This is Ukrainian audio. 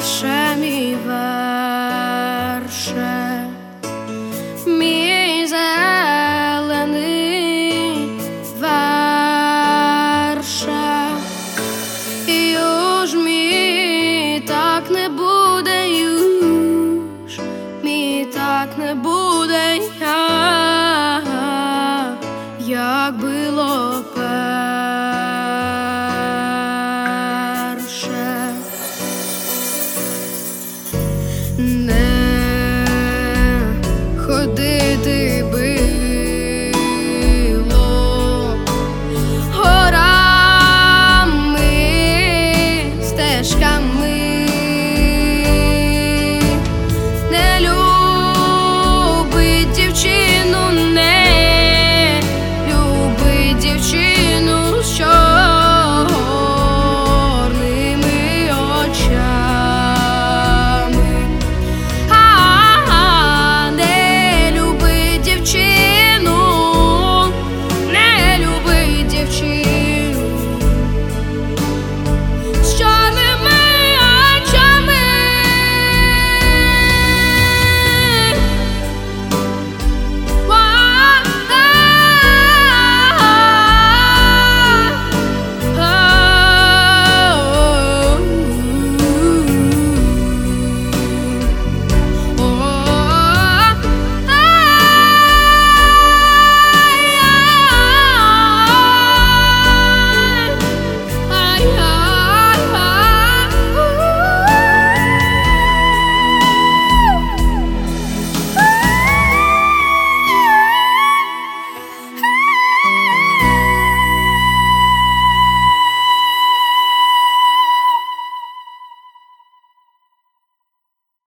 верше, мій верше, мій зелений верше, і уж мій так не буде, і уж мій так не буде, я, як було перше. не ходити би.